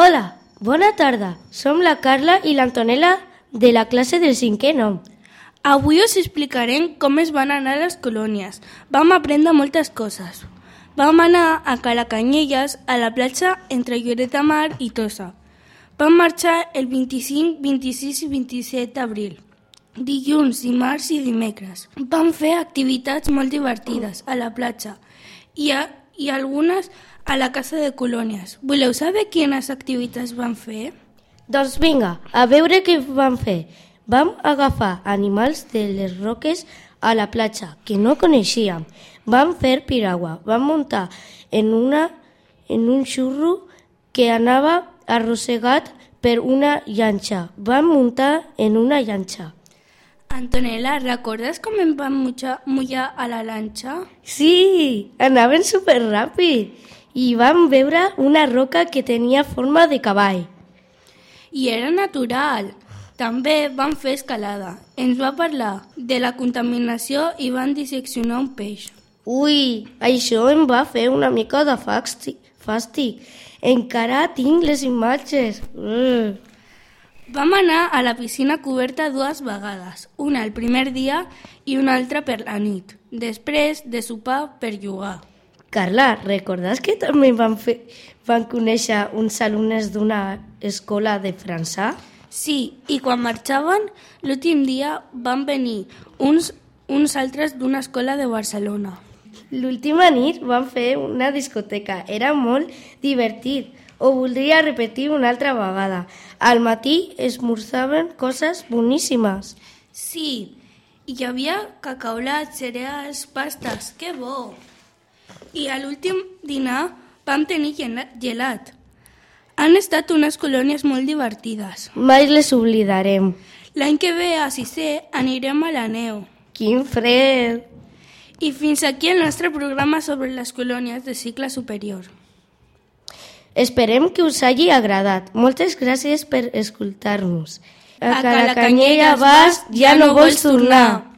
Hola, bona tarda. Som la Carla i l'Antonella de la classe del cinquè nom. Avui us explicarem com es van anar les colònies. Vam aprendre moltes coses. Vam anar a Calacanyelles, a la platja entre Lloret de Mar i Tossa. Vam marxar el 25, 26 i 27 d'abril. Dilluns, dimarts i dimecres. Vam fer activitats molt divertides a la platja i, a, i algunes a la casa de colònies. Voleu saber quines activitats van fer? Doncs vinga, a veure què vam fer. Vam agafar animals de les roques a la platja que no coneixíem. Vam fer piragua. Vam muntar en, una, en un xurro que anava arrossegat per una llanxa. Vam muntar en una llanxa. Antonella, recordes com em vam mullar, mullar a la lanxa? Sí, anaven superràpid i vam veure una roca que tenia forma de cavall. I era natural. També van fer escalada. Ens va parlar de la contaminació i van disseccionar un peix. Ui, això em va fer una mica de fàstic. fàstic. Encara tinc les imatges. Uh. Vam anar a la piscina coberta dues vegades, una el primer dia i una altra per la nit, després de sopar per jugar. Carla, recordes que també van, fer, van conèixer uns alumnes d'una escola de França? Sí, i quan marxaven, l'últim dia van venir uns, uns altres d'una escola de Barcelona. L'última nit vam fer una discoteca. Era molt divertit. Ho voldria repetir una altra vegada. Al matí esmorzaven coses boníssimes. Sí, i hi havia cacaolats, cereals, pastes, que bo! I a l'últim dinar vam tenir gelat. Han estat unes colònies molt divertides. Mai les oblidarem. L'any que ve a Sisè anirem a la neu. Quin fred! I fins aquí el nostre programa sobre les colònies de cicle superior. Esperem que us hagi agradat. Moltes gràcies per escoltar-nos. A Calacanyella vas, ja no vols tornar.